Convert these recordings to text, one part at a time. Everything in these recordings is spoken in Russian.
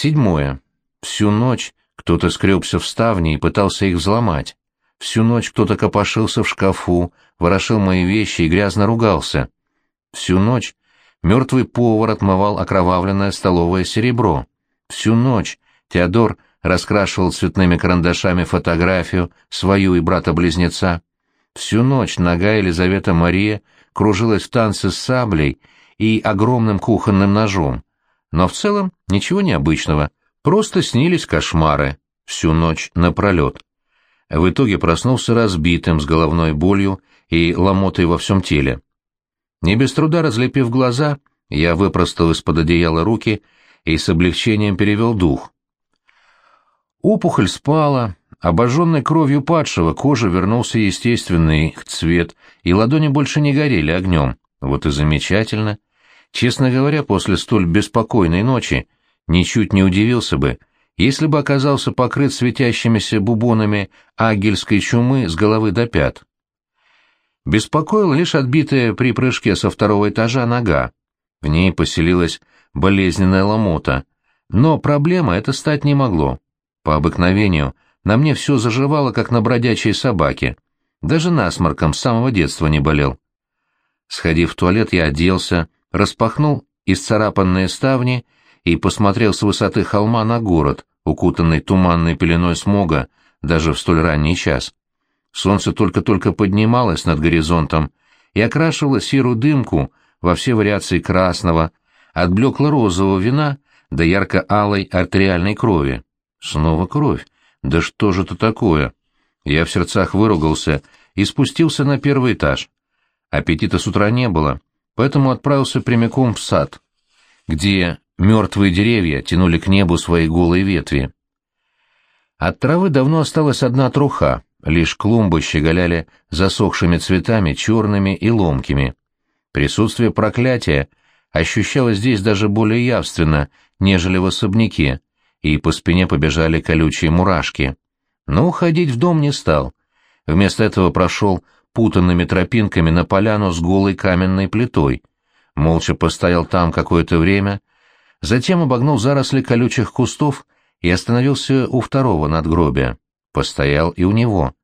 Седьмое. Всю ночь кто-то скребся в ставни и пытался их взломать. Всю ночь кто-то копошился в шкафу, ворошил мои вещи и грязно ругался. Всю ночь мертвый повар отмывал окровавленное столовое серебро. Всю ночь Теодор раскрашивал цветными карандашами фотографию свою и брата-близнеца. Всю ночь нога Елизавета Мария кружилась в танце с саблей и огромным кухонным ножом. Но в целом ничего необычного, просто снились кошмары всю ночь напролет. В итоге проснулся разбитым, с головной болью и ломотой во всем теле. Не без труда разлепив глаза, я выпростал из-под одеяла руки и с облегчением перевел дух. Опухоль спала, обожженной кровью падшего кожа вернулся естественный цвет, и ладони больше не горели огнем. Вот и замечательно. Честно говоря, после столь беспокойной ночи ничуть не удивился бы, если бы оказался покрыт светящимися бубонами агельской чумы с головы до пят. Беспокоила лишь отбитая при прыжке со второго этажа нога. В ней поселилась болезненная ломота, но проблема это стать не могло. По обыкновению на мне все заживало, как на бродячей собаке. Даже насморком с самого детства не болел. Сходив в туалет, я оделся, распахнул исцарапанные ставни и посмотрел с высоты холма на город, укутанный туманной пеленой смога, даже в столь ранний час. Солнце только-только поднималось над горизонтом и окрашивало серую дымку во все вариации красного, от блекло-розового вина до ярко-алой артериальной крови. Снова кровь. Да что же это такое? Я в сердцах выругался и спустился на первый этаж. Аппетита с утра не было, поэтому отправился прямиком в сад, где мертвые деревья тянули к небу свои голые ветви. От травы давно осталась одна труха, лишь клумбы щеголяли засохшими цветами, черными и ломкими. Присутствие проклятия ощущалось здесь даже более явственно, нежели в особняке, и по спине побежали колючие мурашки. Но уходить в дом не стал. Вместо этого прошел путанными тропинками на поляну с голой каменной плитой. Молча постоял там какое-то время, затем обогнул заросли колючих кустов и остановился у второго надгробия. Постоял и у него.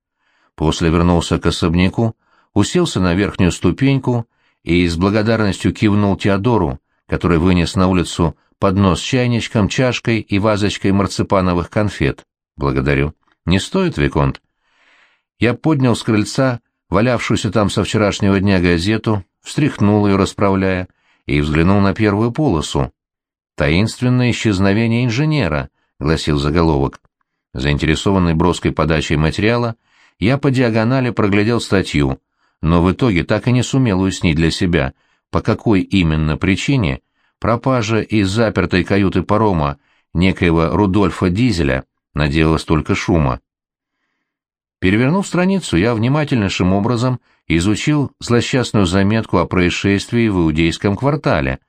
После вернулся к особняку, уселся на верхнюю ступеньку и с благодарностью кивнул Теодору, который вынес на улицу поднос с чайничком, чашкой и вазочкой марципановых конфет. Благодарю. Не стоит, Виконт? Я поднял с крыльца валявшуюся там со вчерашнего дня газету, встряхнул ее, расправляя, и взглянул на первую полосу. «Таинственное исчезновение инженера», — гласил заголовок. Заинтересованный броской подачей материала, я по диагонали проглядел статью, но в итоге так и не сумел уяснить для себя, по какой именно причине пропажа из запертой каюты парома некоего Рудольфа Дизеля наделала столько шума. Перевернув страницу, я внимательнейшим образом изучил злосчастную заметку о происшествии в Иудейском квартале,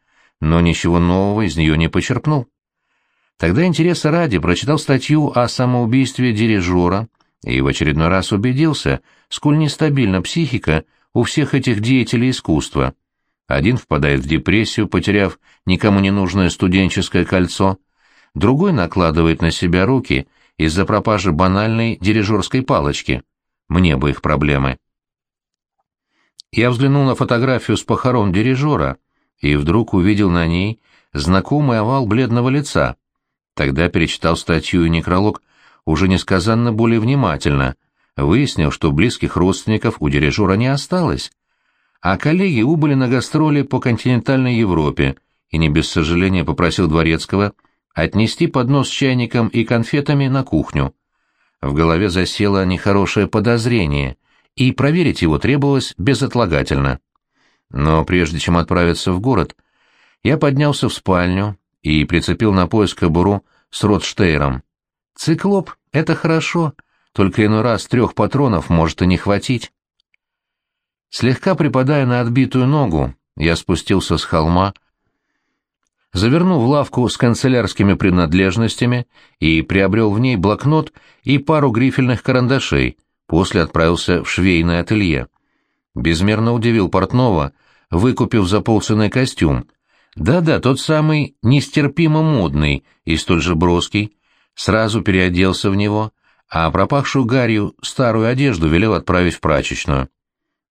но ничего нового из нее не почерпнул. Тогда интереса ради прочитал статью о самоубийстве дирижера и в очередной раз убедился, сколь нестабильна психика у всех этих деятелей искусства — один впадает в депрессию, потеряв никому не нужное студенческое кольцо, другой накладывает на себя руки из-за пропажи банальной дирижерской палочки. Мне бы их проблемы. Я взглянул на фотографию с похорон дирижера и вдруг увидел на ней знакомый овал бледного лица. Тогда перечитал статью и некролог уже несказанно более внимательно, выяснил, что близких родственников у дирижера не осталось, а коллеги убыли на гастроли по континентальной Европе и не без сожаления попросил Дворецкого отнести поднос с чайником и конфетами на кухню. В голове засело нехорошее подозрение, и проверить его требовалось безотлагательно. Но прежде чем отправиться в город, я поднялся в спальню и прицепил на пояс кобуру с Ротштейром. «Циклоп — это хорошо, только иной раз трех патронов может и не хватить». Слегка припадая на отбитую ногу, я спустился с холма, завернул в лавку с канцелярскими принадлежностями и приобрел в ней блокнот и пару грифельных карандашей, после отправился в швейное ателье. Безмерно удивил портного, выкупив за полцены костюм, Да-да, тот самый нестерпимо модный и столь же броский, сразу переоделся в него, а пропахшую гарью старую одежду велел отправить в прачечную.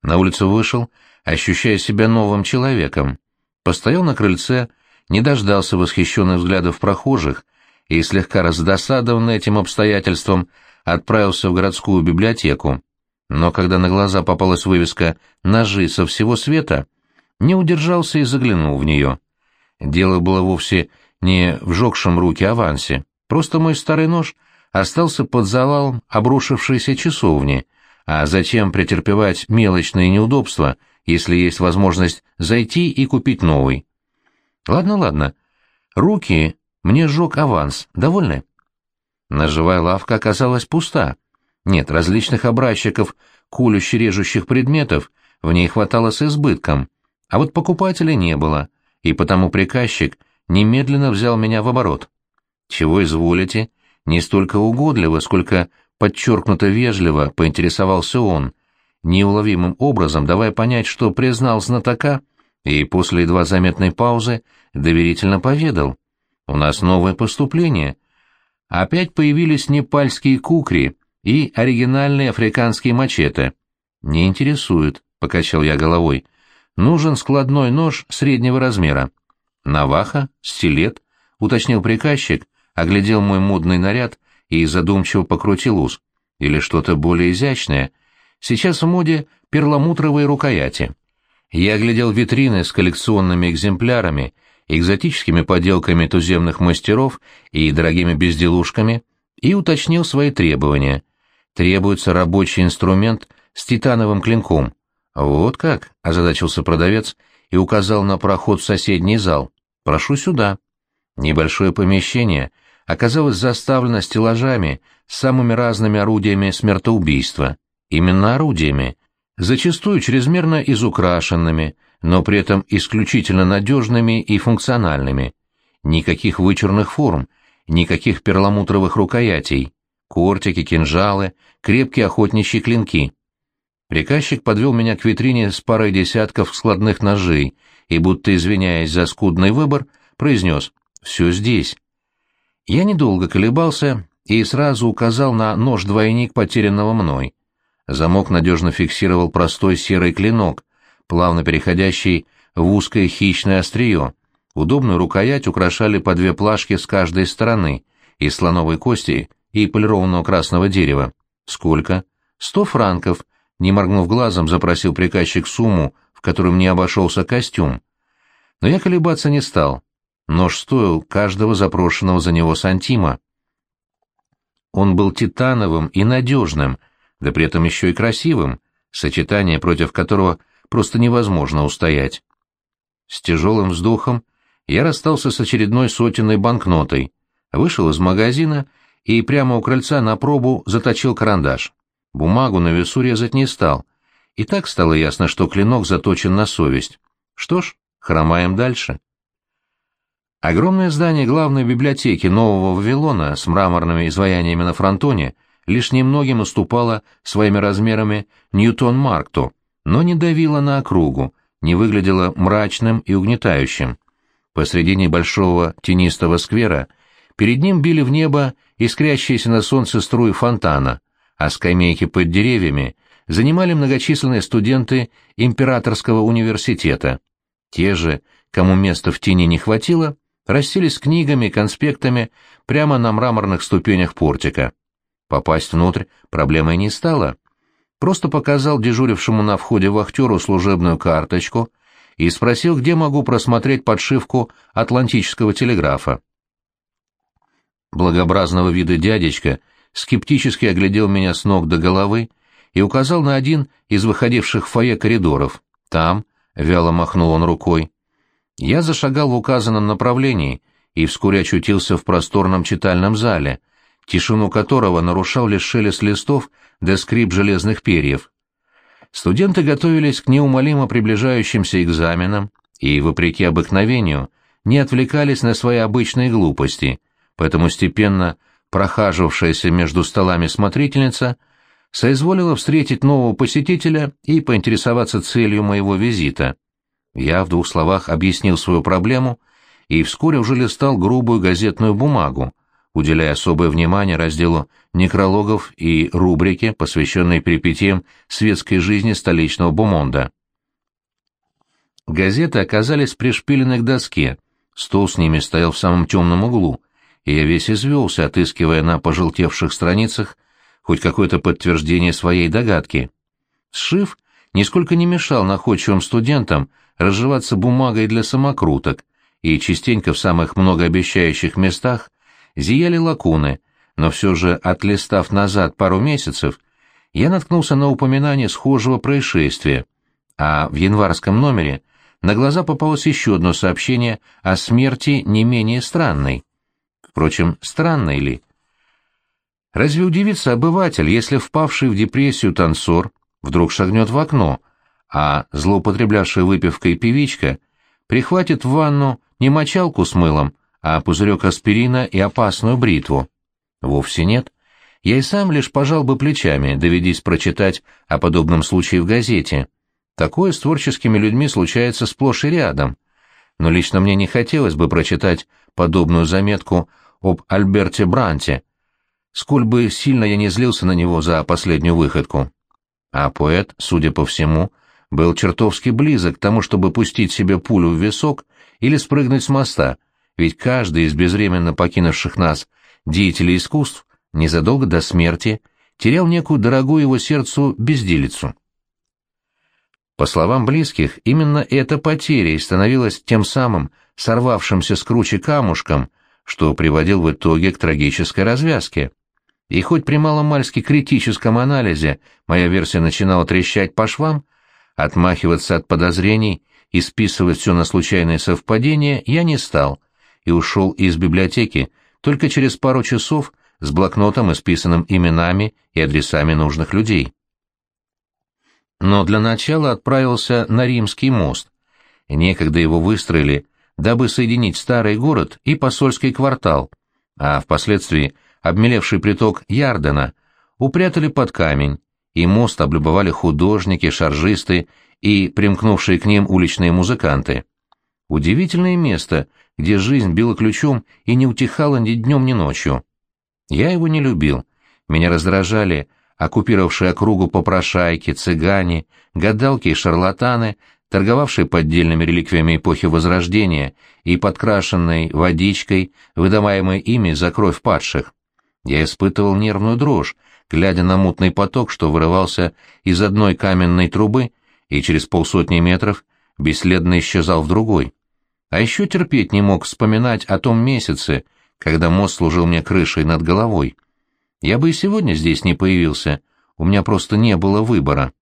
На улицу вышел, ощущая себя новым человеком. Постоял на крыльце, не дождался восхищенных взглядов прохожих и, слегка раздосадованный этим обстоятельством, отправился в городскую библиотеку. Но когда на глаза попалась вывеска «Ножи со всего света», не удержался и заглянул в нее. Дело было вовсе не в жегшем руки авансе, просто мой старый нож остался под завалом обрушившейся часовни, а зачем претерпевать мелочные неудобства, если есть возможность зайти и купить новый? Ладно, ладно. Руки мне сжег аванс, довольны? Ножевая лавка оказалась пуста. Нет, различных образчиков, кулюще-режущих предметов в ней хватало с избытком, а вот покупателей не было, и потому приказчик немедленно взял меня в оборот. «Чего изволите?» Не столько угодливо, сколько подчеркнуто вежливо поинтересовался он, неуловимым образом давая понять, что признал знатока, и после едва заметной паузы доверительно поведал. «У нас новое поступление. Опять появились непальские кукри и оригинальные африканские мачете. Не интересует», — покачал я головой. Нужен складной нож среднего размера. Наваха, стилет, уточнил приказчик, оглядел мой модный наряд и задумчиво покрутил ус. Или что-то более изящное. Сейчас в моде перламутровые рукояти. Я оглядел витрины с коллекционными экземплярами, экзотическими поделками туземных мастеров и дорогими безделушками и уточнил свои требования. Требуется рабочий инструмент с титановым клинком, «Вот как?» — озадачился продавец и указал на проход в соседний зал. «Прошу сюда». Небольшое помещение оказалось заставлено стеллажами с самыми разными орудиями смертоубийства. Именно орудиями, зачастую чрезмерно изукрашенными, но при этом исключительно надежными и функциональными. Никаких вычурных форм, никаких перламутровых рукоятей, кортики, кинжалы, крепкие охотничьи клинки — Приказчик подвел меня к витрине с парой десятков складных ножей и, будто извиняясь за скудный выбор, произнес «Все здесь». Я недолго колебался и сразу указал на нож-двойник потерянного мной. Замок надежно фиксировал простой серый клинок, плавно переходящий в узкое хищное острие. Удобную рукоять украшали по две плашки с каждой стороны, из слоновой кости и полированного красного дерева. Сколько? Сто франков, не моргнув глазом, запросил приказчик сумму, в которой мне обошелся костюм. Но я колебаться не стал. Нож стоил каждого запрошенного за него сантима. Он был титановым и надежным, да при этом еще и красивым, сочетание против которого просто невозможно устоять. С тяжелым вздохом я расстался с очередной сотенной банкнотой, вышел из магазина и прямо у крыльца на пробу заточил карандаш. Бумагу на весу резать не стал. И так стало ясно, что клинок заточен на совесть. Что ж, хромаем дальше. Огромное здание главной библиотеки Нового Вавилона с мраморными изваяниями на фронтоне лишь немногим уступало своими размерами Ньютон-Маркту, но не давило на округу, не выглядело мрачным и угнетающим. Посреди небольшого тенистого сквера перед ним били в небо искрящиеся на солнце струи фонтана, а скамейки под деревьями занимали многочисленные студенты Императорского университета. Те же, кому места в тени не хватило, расселись книгами и конспектами прямо на мраморных ступенях портика. Попасть внутрь проблемой не стало. Просто показал дежурившему на входе вахтеру служебную карточку и спросил, где могу просмотреть подшивку атлантического телеграфа. Благообразного вида дядечка — скептически оглядел меня с ног до головы и указал на один из выходивших в фойе коридоров. Там, — вяло махнул он рукой. Я зашагал в указанном направлении и вскоре очутился в просторном читальном зале, тишину которого нарушал лишь шелест листов да скрип железных перьев. Студенты готовились к неумолимо приближающимся экзаменам и, вопреки обыкновению, не отвлекались на свои обычные глупости, поэтому степенно прохаживавшаяся между столами смотрительница, соизволила встретить нового посетителя и поинтересоваться целью моего визита. Я в двух словах объяснил свою проблему и вскоре уже листал грубую газетную бумагу, уделяя особое внимание разделу некрологов и рубрике, посвященной перипетиям светской жизни столичного Бумонда. Газеты оказались пришпилены к доске, стол с ними стоял в самом темном углу, и я весь извелся, отыскивая на пожелтевших страницах хоть какое-то подтверждение своей догадки. Сшив нисколько не мешал находчивым студентам разживаться бумагой для самокруток, и частенько в самых многообещающих местах зияли лакуны, но все же, отлистав назад пару месяцев, я наткнулся на упоминание схожего происшествия, а в январском номере на глаза попалось еще одно сообщение о смерти не менее странной. Впрочем, странной ли? Разве удивится обыватель, если впавший в депрессию танцор вдруг шагнет в окно, а злоупотреблявшая выпивкой певичка прихватит в ванну не мочалку с мылом, а пузырек аспирина и опасную бритву? Вовсе нет. Я и сам лишь пожал бы плечами, доведись прочитать о подобном случае в газете. Такое с творческими людьми случается сплошь и рядом. Но лично мне не хотелось бы прочитать подобную заметку об Альберте Бранте, сколь бы сильно я не злился на него за последнюю выходку. А поэт, судя по всему, был чертовски близок к тому, чтобы пустить себе пулю в висок или спрыгнуть с моста, ведь каждый из безвременно покинувших нас деятелей искусств незадолго до смерти терял некую дорогую его сердцу безделицу. По словам близких, именно эта потеря и становилась тем самым сорвавшимся с кручи камушком, что приводил в итоге к трагической развязке. И хоть при маломальски критическом анализе моя версия начинала трещать по швам, отмахиваться от подозрений и списывать все на случайные совпадения я не стал и ушел из библиотеки только через пару часов с блокнотом, исписанным именами и адресами нужных людей. Но для начала отправился на Римский мост. Некогда его выстроили, дабы соединить старый город и посольский квартал, а впоследствии обмелевший приток Ярдена упрятали под камень, и мост облюбовали художники, шаржисты и примкнувшие к ним уличные музыканты. Удивительное место, где жизнь била ключом и не утихала ни днем, ни ночью. Я его не любил. Меня раздражали оккупировавшие округу попрошайки, цыгане, гадалки и шарлатаны, торговавшие поддельными реликвиями эпохи Возрождения и подкрашенной водичкой, выдаваемой ими за кровь падших. Я испытывал нервную дрожь, глядя на мутный поток, что вырывался из одной каменной трубы и через полсотни метров бесследно исчезал в другой. А еще терпеть не мог вспоминать о том месяце, когда мост служил мне крышей над головой. Я бы и сегодня здесь не появился, у меня просто не было выбора.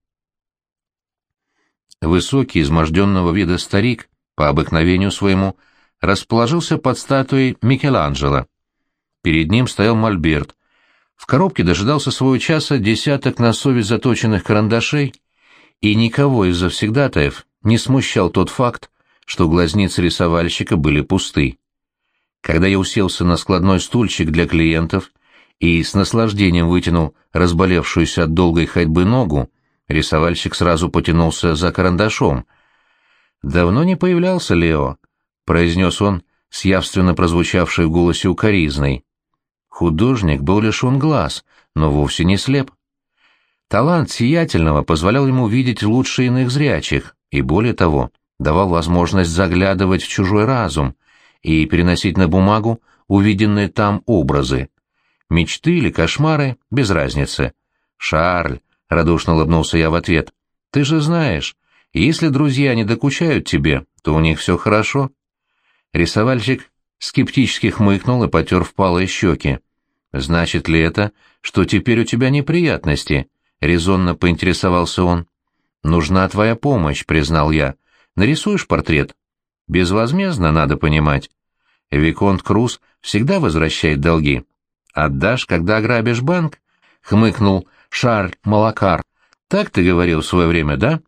Высокий, изможденного вида старик, по обыкновению своему, расположился под статуей Микеланджело. Перед ним стоял мольберт. В коробке дожидался своего часа десяток на совесть заточенных карандашей, и никого из завсегдатаев не смущал тот факт, что глазницы рисовальщика были пусты. Когда я уселся на складной стульчик для клиентов и с наслаждением вытянул разболевшуюся от долгой ходьбы ногу, рисовальщик сразу потянулся за карандашом. «Давно не появлялся Лео», — произнес он с явственно прозвучавшей в голосе укоризной. Художник был лишен глаз, но вовсе не слеп. Талант сиятельного позволял ему видеть лучше иных зрячих, и более того, давал возможность заглядывать в чужой разум и переносить на бумагу увиденные там образы. Мечты или кошмары — без разницы. «Шарль», — радушно улыбнулся я в ответ, — «ты же знаешь, если друзья не докучают тебе, то у них все хорошо». Рисовальщик скептически хмыкнул и потер впалые щеки. «Значит ли это, что теперь у тебя неприятности?» — резонно поинтересовался он. «Нужна твоя помощь», — признал я. «Нарисуешь портрет?» «Безвозмездно, надо понимать. Виконт Круз всегда возвращает долги. Отдашь, когда ограбишь банк?» — хмыкнул Шарль Малакар. «Так ты говорил в свое время, да?»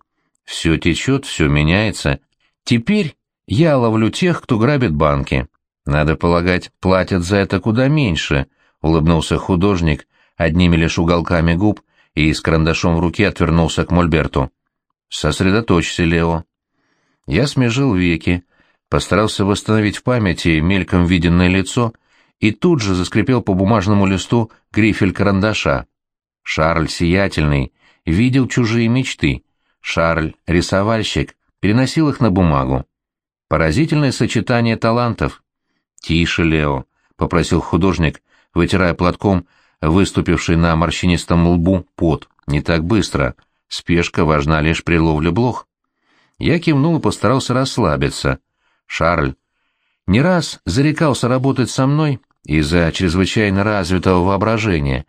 «Все течет, все меняется. Теперь я ловлю тех, кто грабит банки. Надо полагать, платят за это куда меньше, улыбнулся художник одними лишь уголками губ и с карандашом в руке отвернулся к Мольберту. Сосредоточься, Лео. Я смежил веки, постарался восстановить в памяти мельком виденное лицо и тут же заскрипел по бумажному листу грифель карандаша. Шарль Сиятельный видел чужие мечты. Шарль, рисовальщик, переносил их на бумагу. Поразительное сочетание талантов. «Тише, Лео», — попросил художник, вытирая платком выступивший на морщинистом лбу пот. «Не так быстро. Спешка важна лишь при ловле блох». Я кивнул и постарался расслабиться. Шарль не раз зарекался работать со мной из-за чрезвычайно развитого воображения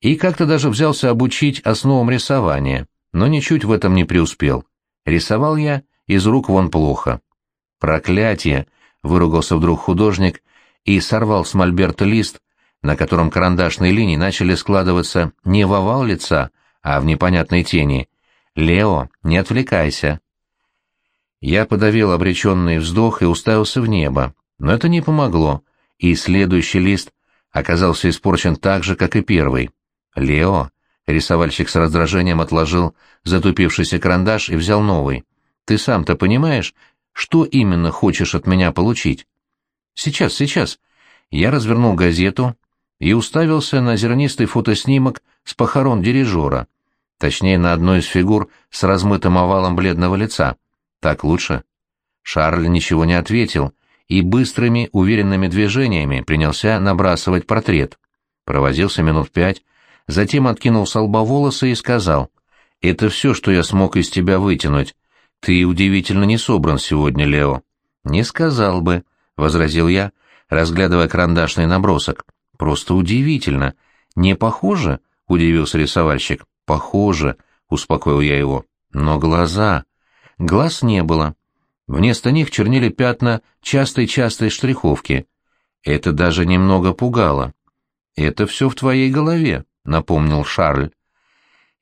и как-то даже взялся обучить основам рисования, но ничуть в этом не преуспел. Рисовал я из рук вон плохо. «Проклятие!» — выругался вдруг художник и сорвал с мольберта лист, на котором карандашные линии начали складываться не в овал лица, а в непонятной тени. «Лео, не отвлекайся!» Я подавил обреченный вздох и уставился в небо, но это не помогло, и следующий лист оказался испорчен так же, как и первый. «Лео!» — рисовальщик с раздражением отложил затупившийся карандаш и взял новый. «Ты сам-то понимаешь, что именно хочешь от меня получить?» «Сейчас, сейчас!» Я развернул газету и уставился на зернистый фотоснимок с похорон дирижера, точнее, на одной из фигур с размытым овалом бледного лица. Так лучше. Шарль ничего не ответил и быстрыми, уверенными движениями принялся набрасывать портрет. Провозился минут пять, затем откинул с лба волосы и сказал, «Это все, что я смог из тебя вытянуть. Ты удивительно не собран сегодня, Лео». «Не сказал бы», — возразил я, разглядывая карандашный набросок. «Просто удивительно. Не похоже?» — удивился рисовальщик. «Похоже», — успокоил я его. «Но глаза...» Глаз не было. Вместо них чернели пятна частой-частой штриховки. Это даже немного пугало. «Это все в твоей голове», — напомнил Шарль.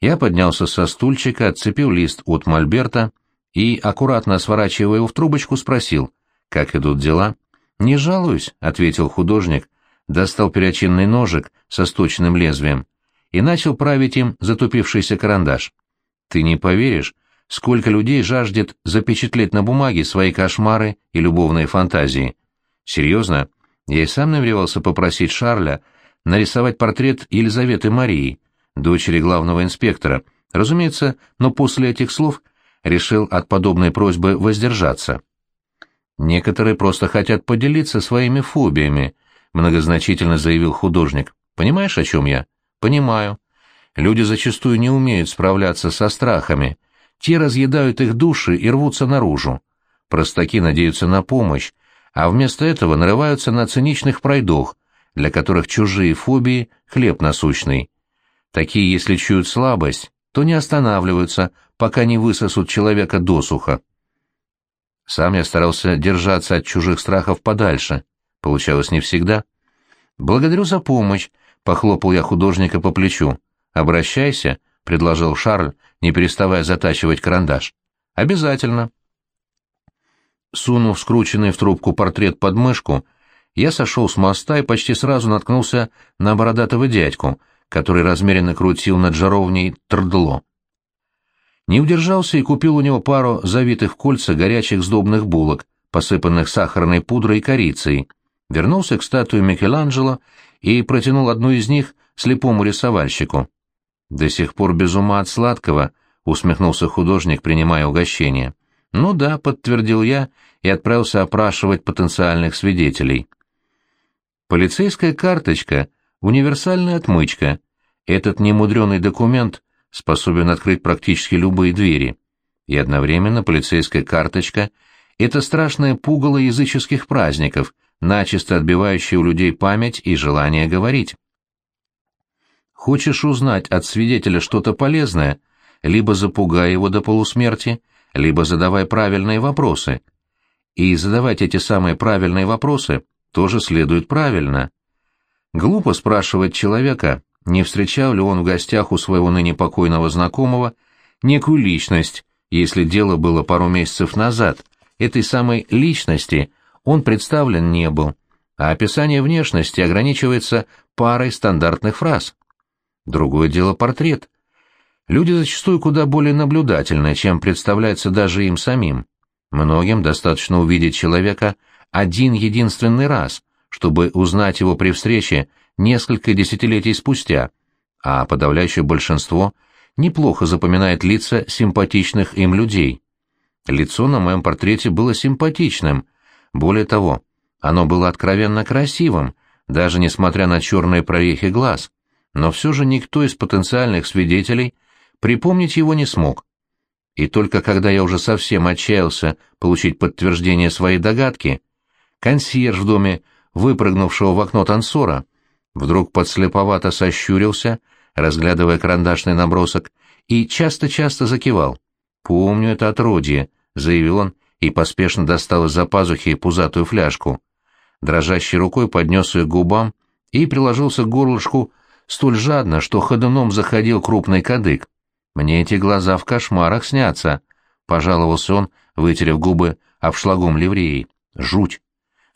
Я поднялся со стульчика, отцепил лист от мольберта и, аккуратно сворачивая его в трубочку, спросил, «Как идут дела?» «Не жалуюсь», — ответил художник, достал перочинный ножик со сточным лезвием и начал править им затупившийся карандаш. «Ты не поверишь, сколько людей жаждет запечатлеть на бумаге свои кошмары и любовные фантазии. Серьезно, я и сам намеревался попросить Шарля нарисовать портрет Елизаветы Марии, дочери главного инспектора, разумеется, но после этих слов решил от подобной просьбы воздержаться. Некоторые просто хотят поделиться своими фобиями, многозначительно заявил художник. Понимаешь, о чем я? Понимаю. Люди зачастую не умеют справляться со страхами, те разъедают их души и рвутся наружу. Простаки надеются на помощь, а вместо этого нарываются на циничных пройдох, для которых чужие фобии — хлеб насущный. Такие, если чуют слабость, то не останавливаются, пока не высосут человека досуха. Сам я старался держаться от чужих страхов подальше. Получалось не всегда. «Благодарю за помощь», — похлопал я художника по плечу. «Обращайся», — предложил Шарль, не переставая затачивать карандаш. «Обязательно». Сунув скрученный в трубку портрет под мышку, я сошел с моста и почти сразу наткнулся на бородатого дядьку, который размеренно крутил над жаровней трдло. Не удержался и купил у него пару завитых кольца горячих сдобных булок, посыпанных сахарной пудрой и корицей, вернулся к статуе Микеланджело и протянул одну из них слепому рисовальщику. До сих пор без ума от сладкого, усмехнулся художник, принимая угощение. Ну да, подтвердил я и отправился опрашивать потенциальных свидетелей. Полицейская карточка — универсальная отмычка. Этот немудренный документ способен открыть практически любые двери. И одновременно полицейская карточка — это страшное пугало языческих праздников, начисто отбивающее у людей память и желание говорить. Хочешь узнать от свидетеля что-то полезное, либо запугай его до полусмерти, либо задавай правильные вопросы. И задавать эти самые правильные вопросы тоже следует правильно. Глупо спрашивать человека, не встречал ли он в гостях у своего ныне покойного знакомого некую личность, если дело было пару месяцев назад. Этой самой личности он представлен не был, а описание внешности ограничивается парой стандартных фраз. Другое дело портрет. Люди зачастую куда более наблюдательны, чем представляется даже им самим. Многим достаточно увидеть человека один единственный раз, чтобы узнать его при встрече несколько десятилетий спустя, а подавляющее большинство неплохо запоминает лица симпатичных им людей. Лицо на моем портрете было симпатичным, более того, оно было откровенно красивым, даже несмотря на черные прорехи глаз, но все же никто из потенциальных свидетелей припомнить его не смог. И только когда я уже совсем отчаялся получить подтверждение своей догадки, консьерж в доме, выпрыгнувшего в окно танцора, вдруг подслеповато сощурился, разглядывая карандашный набросок, и часто-часто закивал. «Помню это отродье», — заявил он и поспешно достал из-за пазухи пузатую фляжку. Дрожащей рукой поднес ее к губам и приложился к горлышку столь жадно, что ходуном заходил крупный кадык. «Мне эти глаза в кошмарах снятся», — пожаловался он, вытерев губы обшлагом ливреи. «Жуть!»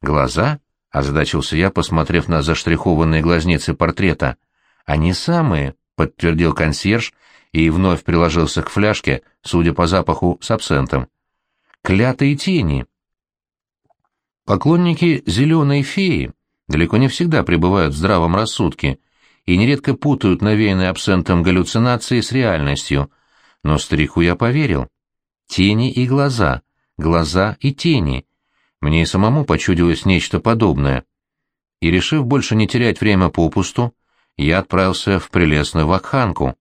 «Глаза?» — озадачился я, посмотрев на заштрихованные глазницы портрета. «Они самые», — подтвердил консьерж и вновь приложился к фляжке, судя по запаху, с абсентом. «Клятые тени!» Поклонники «зеленой феи» далеко не всегда пребывают в здравом рассудке и нередко путают навеянные абсентом галлюцинации с реальностью, но старику я поверил. Тени и глаза, глаза и тени. Мне и самому почудилось нечто подобное. И, решив больше не терять время попусту, я отправился в прелестную вакханку.